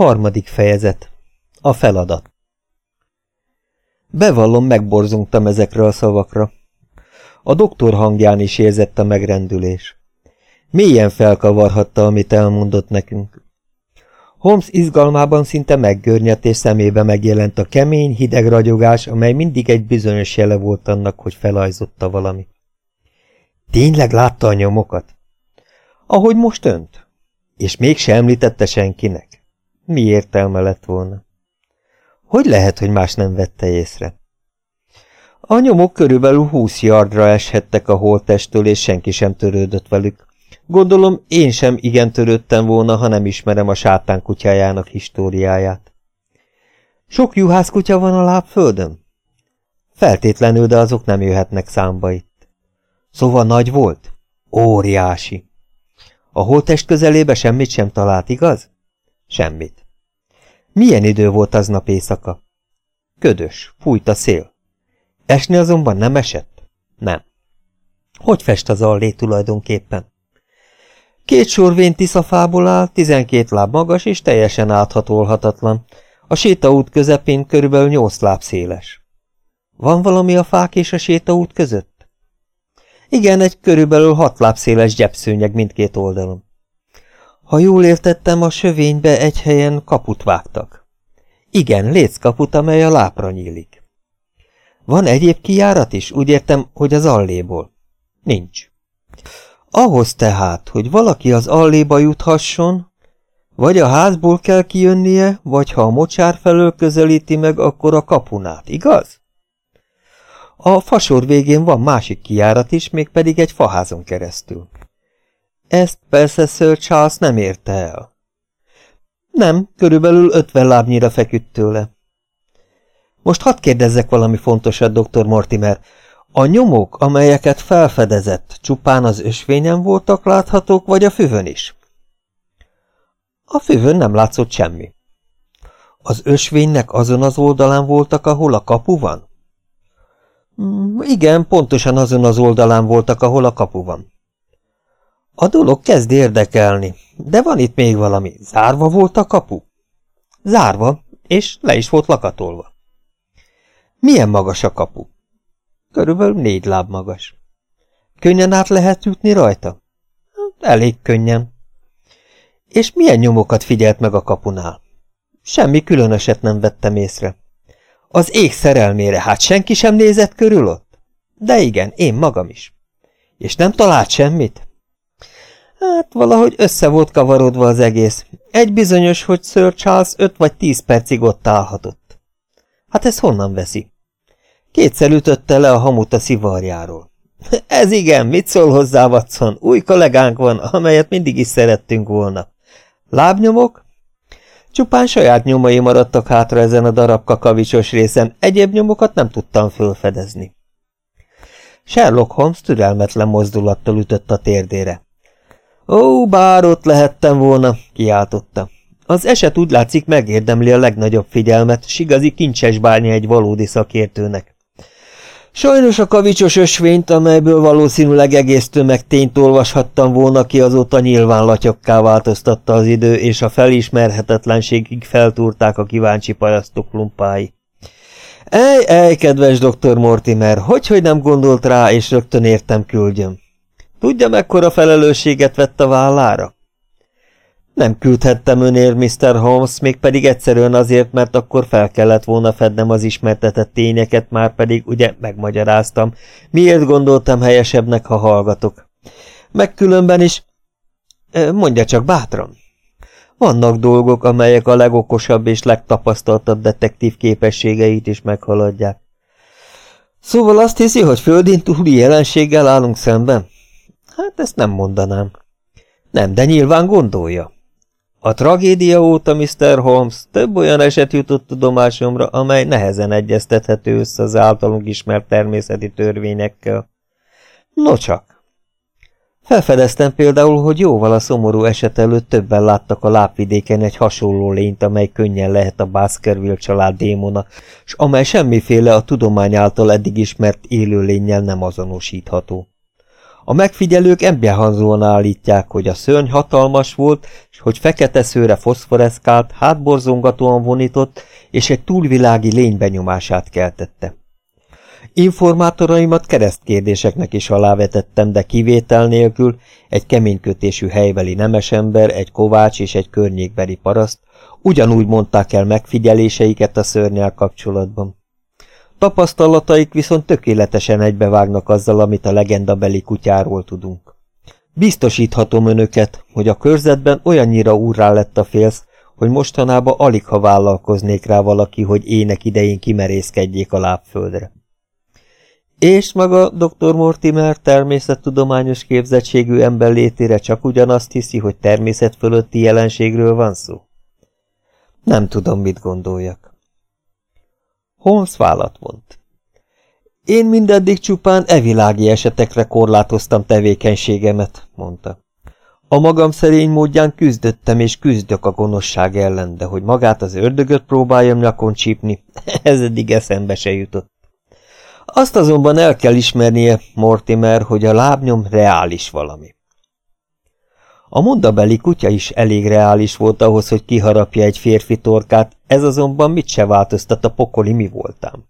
Harmadik fejezet. A feladat. Bevallom, megborzongtam ezekre a szavakra. A doktor hangján is érzett a megrendülés. Mélyen felkavarhatta, amit elmondott nekünk. Holmes izgalmában szinte meggörnyedt, és szemébe megjelent a kemény, hideg ragyogás, amely mindig egy bizonyos jele volt annak, hogy felajzotta valami. Tényleg látta a nyomokat? Ahogy most önt? És mégse említette senkinek? Mi értelme lett volna? Hogy lehet, hogy más nem vette észre? A nyomok körülbelül húsz yardra eshettek a holttestől, és senki sem törődött velük. Gondolom, én sem igen törődtem volna, ha nem ismerem a sátán kutyájának históriáját. Sok juhászkutya van a lábföldön? Feltétlenül, de azok nem jöhetnek számba itt. Szóval nagy volt? Óriási. A holttest közelébe semmit sem talált, igaz? Semmit. Milyen idő volt aznap éjszaka? Ködös, fújt a szél. Esni azonban nem esett? Nem. Hogy fest az allé tulajdonképpen? Két sorvén tiszafából áll, tizenkét láb magas és teljesen áthatolhatatlan. A sétaút közepén körülbelül nyolc láb széles. Van valami a fák és a sétaút között? Igen, egy körülbelül hat láb széles gyepszőnyeg mindkét oldalon. Ha jól értettem, a sövénybe egy helyen kaput vágtak. Igen, léckaput, amely a lápra nyílik. Van egyéb kijárat is? Úgy értem, hogy az alléból. Nincs. Ahhoz tehát, hogy valaki az alléba juthasson, vagy a házból kell kijönnie, vagy ha a mocsár felől közelíti meg, akkor a kapunát, igaz? A fasor végén van másik kijárat is, mégpedig egy faházon keresztül. Ezt persze Sir Charles nem érte el. Nem, körülbelül ötven lábnyira feküdt tőle. Most hadd kérdezzek valami fontosat, dr. Mortimer. A nyomok, amelyeket felfedezett, csupán az ösvényen voltak láthatók, vagy a füvön is? A füvön nem látszott semmi. Az ösvénynek azon az oldalán voltak, ahol a kapu van? Mm, igen, pontosan azon az oldalán voltak, ahol a kapu van. A dolog kezd érdekelni, de van itt még valami. Zárva volt a kapu? Zárva, és le is volt lakatolva. Milyen magas a kapu? Körülbelül négy láb magas. Könnyen át lehet jutni rajta? Elég könnyen. És milyen nyomokat figyelt meg a kapunál? Semmi különöset nem vettem észre. Az ég szerelmére, hát senki sem nézett körül ott? De igen, én magam is. És nem talált semmit? Hát valahogy össze volt kavarodva az egész. Egy bizonyos, hogy Sir Charles öt vagy tíz percig ott állhatott. Hát ez honnan veszi? Kétszer ütötte le a hamut a szivarjáról. Ez igen, mit szól hozzá, Watson? Új kollégánk van, amelyet mindig is szerettünk volna. Lábnyomok? Csupán saját nyomai maradtak hátra ezen a darab kakavicsos részen, egyéb nyomokat nem tudtam fölfedezni. Sherlock Holmes türelmetlen mozdulattal ütött a térdére. Ó, bár ott lehettem volna, kiáltotta. Az eset úgy látszik megérdemli a legnagyobb figyelmet, s igazi kincses bárnya egy valódi szakértőnek. Sajnos a kavicsos ösvényt, amelyből valószínűleg egész tömeg tényt olvashattam volna ki, azóta nyilván latyokká változtatta az idő, és a felismerhetetlenségig feltúrták a kíváncsi parasztok lumpái. Ej, ej, kedves dr. Mortimer, hogy, hogy nem gondolt rá, és rögtön értem küldjön. Tudja, mekkora felelősséget vett a vállára? Nem küldhettem önér, Mr. Holmes, mégpedig egyszerűen azért, mert akkor fel kellett volna fednem az ismertetett tényeket, már pedig ugye megmagyaráztam, miért gondoltam helyesebbnek, ha hallgatok. Megkülönben is... Mondja csak bátran. Vannak dolgok, amelyek a legokosabb és legtapasztaltabb detektív képességeit is meghaladják. Szóval azt hiszi, hogy földén túli jelenséggel állunk szemben? Hát ezt nem mondanám. Nem, de nyilván gondolja. A tragédia óta, Mr. Holmes, több olyan eset jutott tudomásomra, amely nehezen egyeztethető össze az általunk ismert természeti törvényekkel. No csak. Felfedeztem például, hogy jóval a szomorú eset előtt többen láttak a lábvidéken egy hasonló lényt, amely könnyen lehet a Baskerville család démona, s amely semmiféle a tudomány által eddig ismert élőlényel nem azonosítható. A megfigyelők emberhanzóan állítják, hogy a szörny hatalmas volt, és hogy fekete szőre foszforeszkált, hátborzongatóan vonított, és egy túlvilági lény benyomását keltette. Informátoraimat keresztkérdéseknek is alávetettem, de kivétel nélkül egy keménykötésű helybeli nemesember, egy kovács és egy környékbeli paraszt ugyanúgy mondták el megfigyeléseiket a szörnyel kapcsolatban. Tapasztalataik viszont tökéletesen egybevágnak azzal, amit a legendabeli kutyáról tudunk. Biztosíthatom önöket, hogy a körzetben olyannyira úrrá lett a félsz, hogy mostanában alig ha vállalkoznék rá valaki, hogy ének idején kimerészkedjék a lábföldre. És maga dr. Mortimer természettudományos képzettségű ember létére csak ugyanazt hiszi, hogy természet fölötti jelenségről van szó? Nem tudom, mit gondoljak. Holmes vállat vont. Én mindeddig csupán evilági esetekre korlátoztam tevékenységemet, mondta. A magam szerény módján küzdöttem és küzdök a gonoszság ellen, de hogy magát az ördögöt próbáljam nyakon csípni, ez eddig eszembe se jutott. Azt azonban el kell ismernie, Mortimer, hogy a lábnyom reális valami. A mondabeli kutya is elég reális volt ahhoz, hogy kiharapja egy férfi torkát, ez azonban mit se változtat a pokoli mi voltám.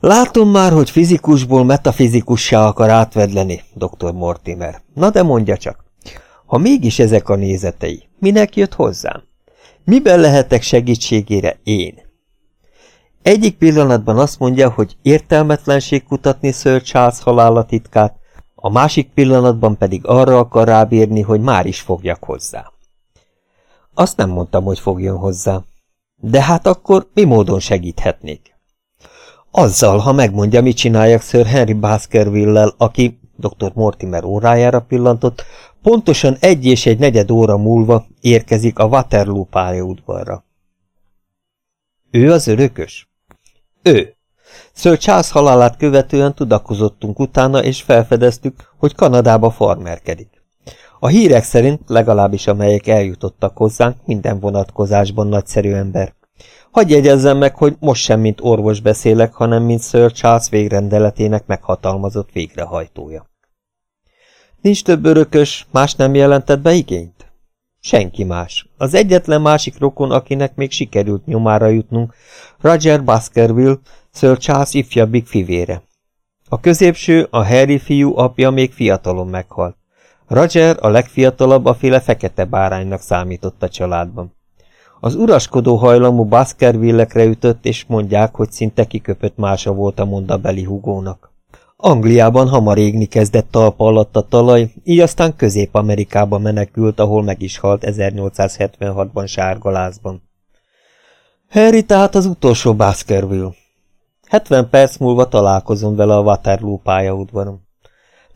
Látom már, hogy fizikusból metafizikussá akar átvedleni, dr. Mortimer. Na de mondja csak, ha mégis ezek a nézetei, minek jött hozzám? Miben lehetek segítségére én? Egyik pillanatban azt mondja, hogy értelmetlenség kutatni Sir Charles halálatitkát, a másik pillanatban pedig arra akar rábírni, hogy már is fogjak hozzá. Azt nem mondtam, hogy fogjon hozzá. De hát akkor mi módon segíthetnék? Azzal, ha megmondja, mit csináljak Sir Henry Baskerville-lel, aki dr. Mortimer órájára pillantott, pontosan egy és egy negyed óra múlva érkezik a Waterloo pályaudvarra. Ő az örökös? Ő. Sir Charles halálát követően tudakozottunk utána, és felfedeztük, hogy Kanadába farmerkedik. A hírek szerint, legalábbis amelyek eljutottak hozzánk, minden vonatkozásban nagyszerű ember. Hagy jegyezzem meg, hogy most sem mint orvos beszélek, hanem mint Sir Charles végrendeletének meghatalmazott végrehajtója. Nincs több örökös, más nem jelentett be igényt? Senki más. Az egyetlen másik rokon, akinek még sikerült nyomára jutnunk, Roger Baskerville, Sir Charles ifjabbik fivére. A középső, a Harry fiú apja még fiatalon meghalt. Roger, a legfiatalabb, a féle fekete báránynak számított a családban. Az uraskodó hajlamú Baskerville-ekre ütött, és mondják, hogy szinte kiköpött mása volt a mondabeli hugónak. Angliában hamar égni kezdett talpa alatt a talaj, így aztán Közép-Amerikába menekült, ahol meg is halt 1876-ban sárgalázban. Harry tehát az utolsó Baskerville. 70 perc múlva találkozom vele a Waterloo pályaudvaron.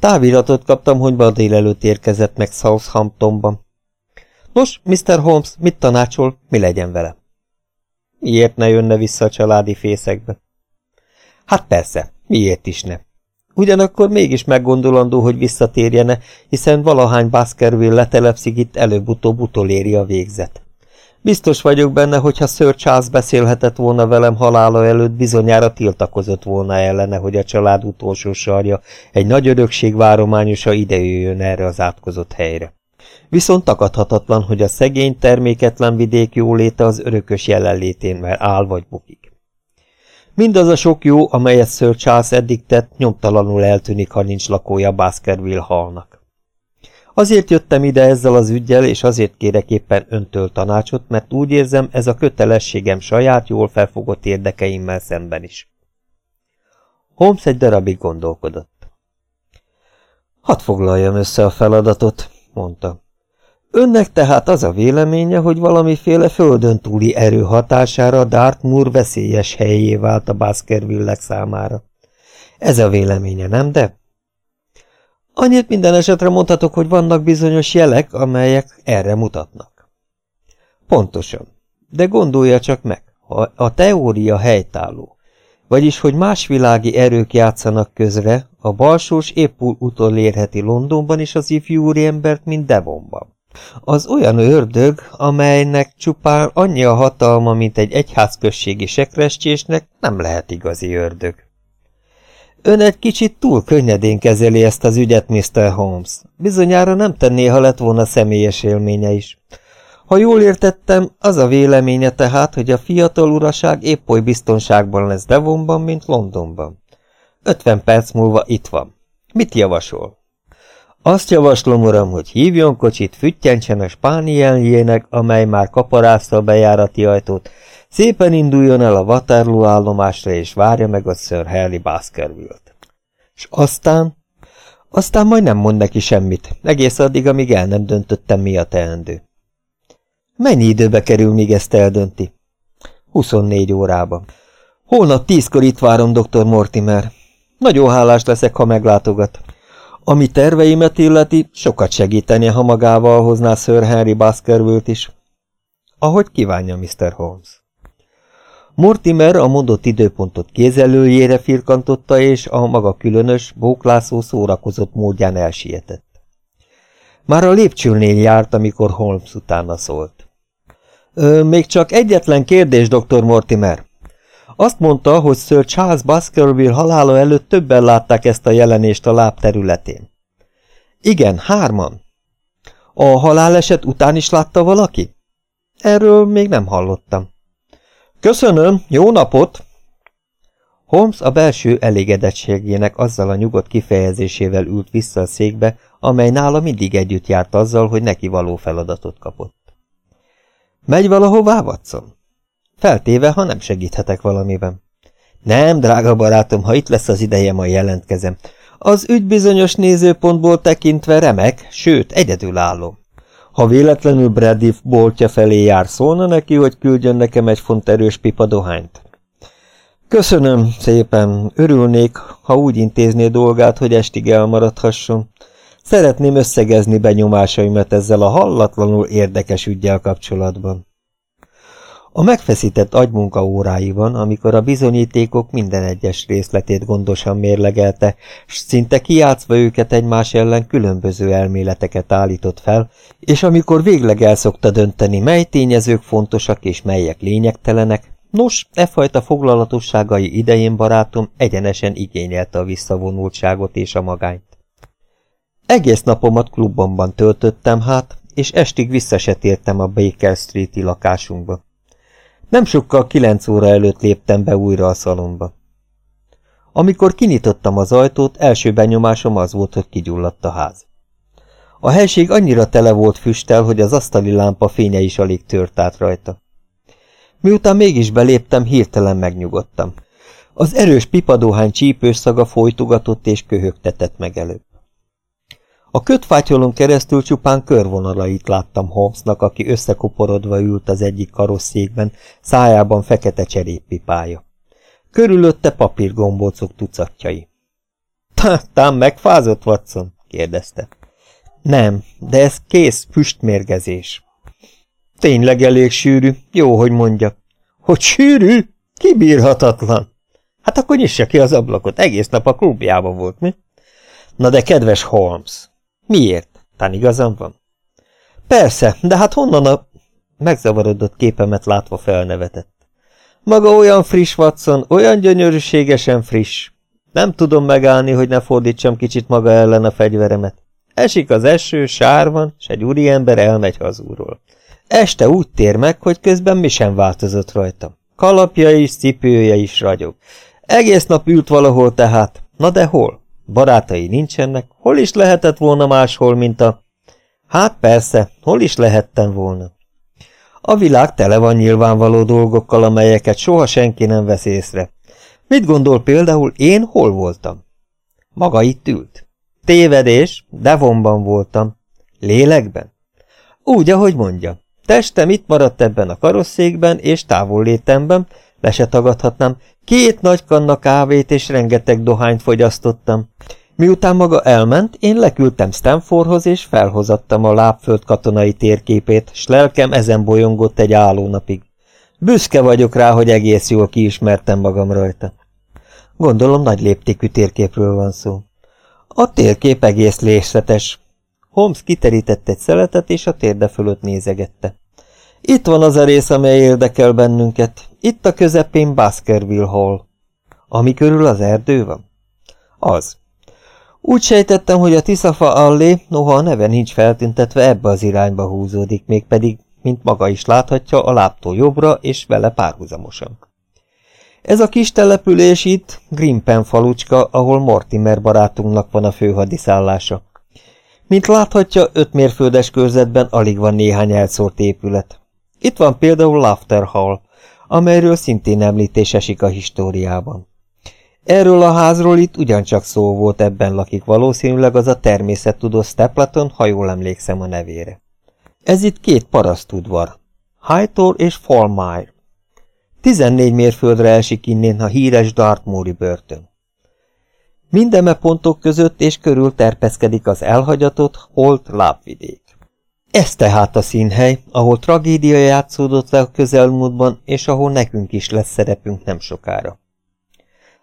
Táviratot kaptam, hogy ma délelőtt érkezett meg Southamptonban. Nos, Mr. Holmes, mit tanácsol, mi legyen vele? Miért ne jönne vissza a családi fészekbe? Hát persze, miért is ne? Ugyanakkor mégis meggondolandó, hogy visszatérjene, hiszen valahány Baskerville letelepszik itt előbb-utóbb utoléri a végzet. Biztos vagyok benne, hogy ha Sir Charles beszélhetett volna velem halála előtt, bizonyára tiltakozott volna ellene, hogy a család utolsó sarja, egy nagy örökség várományosa idejöjjön erre az átkozott helyre. Viszont takadhatatlan, hogy a szegény, terméketlen vidék jóléte az örökös jelenlétén áll vagy bukik. Mindaz a sok jó, amelyet Sir Charles eddig tett, nyomtalanul eltűnik, ha nincs lakója Baskerville halnak. Azért jöttem ide ezzel az ügyel, és azért kérek éppen öntől tanácsot, mert úgy érzem, ez a kötelességem saját, jól felfogott érdekeimmel szemben is. Holmes egy darabig gondolkodott. Hadd foglaljam össze a feladatot, mondta. Önnek tehát az a véleménye, hogy valamiféle földön túli erő hatására Dartmoor veszélyes helyé vált a baskerville számára. Ez a véleménye, nem de? Annyit minden esetre mondhatok, hogy vannak bizonyos jelek, amelyek erre mutatnak. Pontosan. De gondolja csak meg, ha a teória helytálló, vagyis hogy más világi erők játszanak közre, a balsós épp úgy utolérheti Londonban is az ifjú embert, mint Devonban. Az olyan ördög, amelynek csupán annyi a hatalma, mint egy egyházközségi sekrestésnek, nem lehet igazi ördög. Ön egy kicsit túl könnyedén kezeli ezt az ügyet, Mr. Holmes. Bizonyára nem tenné, ha lett volna személyes élménye is. Ha jól értettem, az a véleménye tehát, hogy a fiatal uraság épp oly biztonságban lesz Devonban, mint Londonban. Ötven perc múlva itt van. Mit javasol? Azt javaslom, uram, hogy hívjon kocsit, füttyentsen a spánieljének, amely már kaparázta a bejárati ajtót, szépen induljon el a Waterloo állomásra, és várja meg a Sir Harry Baskerville-t. És aztán? Aztán majd nem mond neki semmit, egész addig, amíg el nem döntöttem, mi a teendő. Mennyi időbe kerül, míg ezt eldönti? 24 órában. Holnap tízkor itt várom, dr. Mortimer. Nagyon hálás leszek, ha meglátogat. Ami terveimet illeti, sokat segíteni, ha magával hozná Sir Henry baskerville is. Ahogy kívánja, Mr. Holmes. Mortimer a mondott időpontot kézelőjére firkantotta, és a maga különös, bóklászó szórakozott módján elsietett. Már a lépcsőnél járt, amikor Holmes utána szólt. Ö, még csak egyetlen kérdés, dr. Mortimer. Azt mondta, hogy Sir Charles Baskerville halála előtt többen látták ezt a jelenést a láb területén. Igen, hárman. A haláleset után is látta valaki? Erről még nem hallottam. Köszönöm, jó napot! Holmes a belső elégedettségének azzal a nyugodt kifejezésével ült vissza a székbe, amely nála mindig együtt járt azzal, hogy neki való feladatot kapott. Megy valahová, Watson? Feltéve, ha nem segíthetek valamiben. Nem, drága barátom, ha itt lesz az ideje, majd jelentkezem. Az ügy bizonyos nézőpontból tekintve remek, sőt, egyedülálló. Ha véletlenül Brady boltja felé jár, szólna neki, hogy küldjön nekem egy font erős pipa dohányt. Köszönöm szépen, örülnék, ha úgy intézné dolgát, hogy estig elmaradhasson. Szeretném összegezni benyomásaimat ezzel a hallatlanul érdekes ügyel kapcsolatban. A megfeszített agymunka óráiban, amikor a bizonyítékok minden egyes részletét gondosan mérlegelte, s szinte kiátszva őket egymás ellen különböző elméleteket állított fel, és amikor végleg elszokta dönteni, mely tényezők fontosak és melyek lényegtelenek, nos, e fajta foglalatosságai idején barátom egyenesen igényelte a visszavonultságot és a magányt. Egész napomat klubomban töltöttem hát, és estig vissza a Baker Street-i lakásunkba. Nem sokkal kilenc óra előtt léptem be újra a szalomba. Amikor kinyitottam az ajtót, első benyomásom az volt, hogy kigyulladt a ház. A helység annyira tele volt füsttel, hogy az asztali lámpa fénye is alig tört át rajta. Miután mégis beléptem, hirtelen megnyugodtam. Az erős pipadóhány csípős szaga folytogatott és köhögtetett meg előbb. A kötfátyolon keresztül csupán körvonalait láttam Holmesnak, aki összekoporodva ült az egyik karosszékben, szájában fekete cseréppipája. Körülötte papírgombócok tucatjai. – Tám megfázott, Watson? – kérdezte. – Nem, de ez kész füstmérgezés. – Tényleg elég sűrű, jó, hogy mondja. – Hogy sűrű? Kibírhatatlan. – Hát akkor nyissa ki az ablakot, egész nap a klubjában volt, mi? – Na de kedves Holmes! Miért? Tán igazam van? Persze, de hát honnan a... Megzavarodott képemet látva felnevetett. Maga olyan friss, Watson, olyan gyönyörűségesen friss. Nem tudom megállni, hogy ne fordítsam kicsit maga ellen a fegyveremet. Esik az eső, sár van, s egy úriember elmegy hazúról. Este úgy tér meg, hogy közben mi sem változott rajta. Kalapja is, cipője is ragyog. Egész nap ült valahol tehát. Na de hol? Barátai nincsenek, hol is lehetett volna máshol, mint a... Hát persze, hol is lehettem volna. A világ tele van nyilvánvaló dolgokkal, amelyeket soha senki nem vesz észre. Mit gondol például, én hol voltam? Maga itt ült. Tévedés, Devonban voltam. Lélekben? Úgy, ahogy mondja. Testem itt maradt ebben a karosszékben és távollétemben, le se tagadhatnám, két nagy kanna kávét és rengeteg dohányt fogyasztottam. Miután maga elment, én leküldtem Stanfordhoz, és felhozattam a lábföld katonai térképét, s lelkem ezen bolyongott egy állónapig. Büszke vagyok rá, hogy egész jól kiismertem magam rajta. Gondolom nagy léptékű térképről van szó. A térkép egész részletes. Holmes kiterített egy szeletet, és a térde fölött nézegette. Itt van az a rész, amely érdekel bennünket. Itt a közepén Baskerville Hall. Ami körül az erdő van? Az. Úgy sejtettem, hogy a Tiszafa allé, noha a neve nincs feltüntetve, ebbe az irányba húzódik, mégpedig, mint maga is láthatja, a láptól jobbra és vele párhuzamosan. Ez a kis település itt, Grimpen falucska, ahol Mortimer barátunknak van a főhadiszállása. Mint láthatja, öt mérföldes körzetben alig van néhány elszórt épület. Itt van például Laughter Hall, amelyről szintén említés esik a históriában. Erről a házról itt ugyancsak szó volt, ebben lakik valószínűleg az a természettudó Stapleton, ha jól emlékszem a nevére. Ez itt két parasztudvar, Hightor és Fallmire. Tizennégy mérföldre esik innen a híres Dartmoori börtön. Mindeme pontok között és körül terpeszkedik az elhagyatott, holt lábvidék. Ez tehát a színhely, ahol tragédia játszódott le a közelmúltban, és ahol nekünk is lesz szerepünk nem sokára.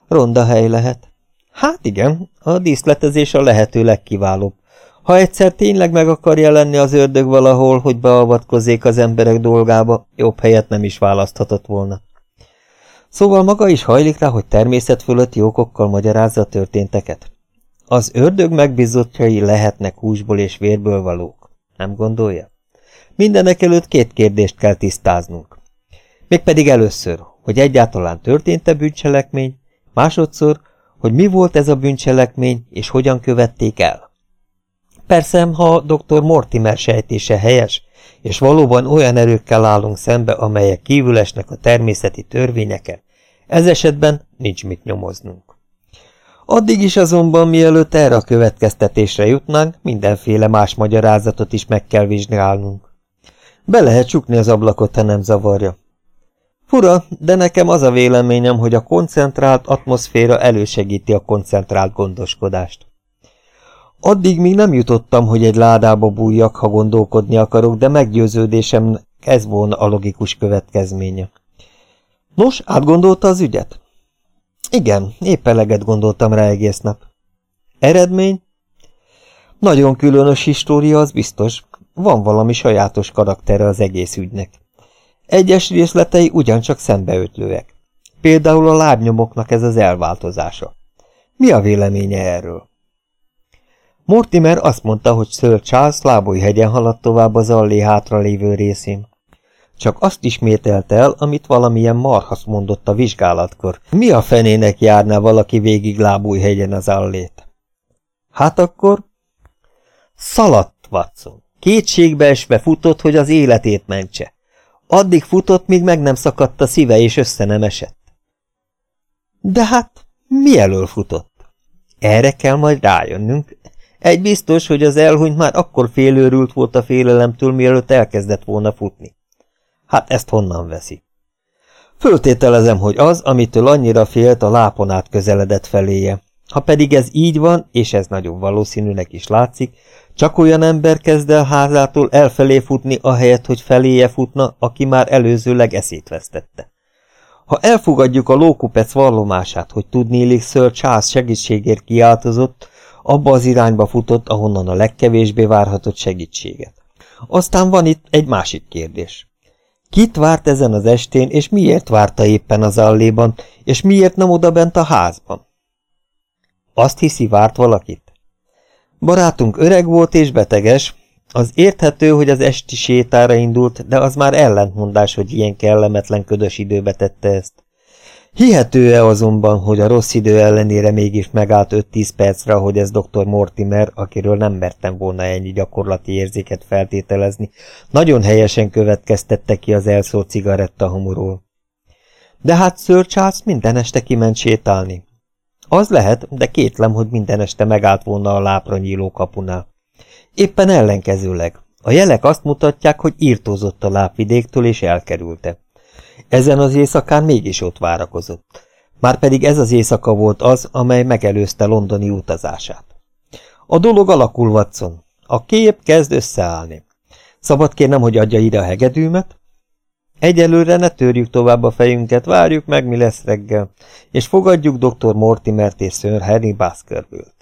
Ronda hely lehet. Hát igen, a díszletezés a lehető legkiválóbb. Ha egyszer tényleg meg akar jelenni az ördög valahol, hogy beavatkozzék az emberek dolgába, jobb helyet nem is választhatott volna. Szóval maga is hajlik rá, hogy természet fölötti okokkal magyarázza a történteket. Az ördög megbizottjai lehetnek húsból és vérből valók. Nem gondolja? Mindenek előtt két kérdést kell tisztáznunk. Mégpedig először, hogy egyáltalán történt-e bűncselekmény, másodszor, hogy mi volt ez a bűncselekmény, és hogyan követték el. Persze, ha dr. Mortimer sejtése helyes, és valóban olyan erőkkel állunk szembe, amelyek kívülesnek a természeti törvényeken, ez esetben nincs mit nyomoznunk. Addig is azonban, mielőtt erre a következtetésre jutnánk, mindenféle más magyarázatot is meg kell vizsgálnunk. Be lehet csukni az ablakot, ha nem zavarja. Fura, de nekem az a véleményem, hogy a koncentrált atmoszféra elősegíti a koncentrált gondoskodást. Addig még nem jutottam, hogy egy ládába bújjak, ha gondolkodni akarok, de meggyőződésem ez volna a logikus következménye. Nos, átgondolta az ügyet? Igen, épp eleget gondoltam rá egész nap. Eredmény? Nagyon különös história, az biztos. Van valami sajátos karaktere az egész ügynek. Egyes részletei ugyancsak szembeötlőek. Például a lábnyomoknak ez az elváltozása. Mi a véleménye erről? Mortimer azt mondta, hogy Sir Charles Láboly hegyen haladt tovább az allé hátra lévő részén. Csak azt ismételte el, amit valamilyen marhasz mondott a vizsgálatkor. Mi a fenének járná valaki végig hegyen az allét? Hát akkor... Szaladt, Watson. Kétségbe esve futott, hogy az életét mentse. Addig futott, míg meg nem szakadt a szíve, és össze nem esett. De hát, mi elől futott? Erre kell majd rájönnünk, egy biztos, hogy az elhunyt már akkor félőrült volt a félelemtől, mielőtt elkezdett volna futni. Hát ezt honnan veszi? Föltételezem, hogy az, amitől annyira félt, a lápon át közeledett feléje. Ha pedig ez így van, és ez nagyon valószínűnek is látszik, csak olyan ember kezd el házától elfelé futni, ahelyett, hogy feléje futna, aki már előzőleg eszét vesztette. Ha elfogadjuk a lókupec vallomását, hogy tudnélik Sir Charles segítségért kiáltozott, abba az irányba futott, ahonnan a legkevésbé várhatott segítséget. Aztán van itt egy másik kérdés. Kit várt ezen az estén, és miért várta éppen az alléban, és miért nem odabent a házban? Azt hiszi, várt valakit? Barátunk öreg volt és beteges, az érthető, hogy az esti sétára indult, de az már ellentmondás, hogy ilyen kellemetlen ködös időbe tette ezt. Hihető-e azonban, hogy a rossz idő ellenére mégis megállt 5-10 percre, hogy ez dr. Mortimer, akiről nem mertem volna ennyi gyakorlati érzéket feltételezni, nagyon helyesen következtette ki az elszólt cigaretta homorról. De hát Sir Charles minden este kiment sétálni. Az lehet, de kétlem, hogy minden este megállt volna a lápra nyíló kapunál. Éppen ellenkezőleg. A jelek azt mutatják, hogy írtózott a lápvidéktől és elkerülte. Ezen az éjszakán mégis ott várakozott. Márpedig ez az éjszaka volt az, amely megelőzte londoni utazását. A dolog alakul, Watson. A kép kezd összeállni. Szabad kérnem, hogy adja ide a hegedűmet? Egyelőre ne törjük tovább a fejünket, várjuk meg, mi lesz reggel, és fogadjuk dr. Mortimert és Sir Harry Baskerville-t.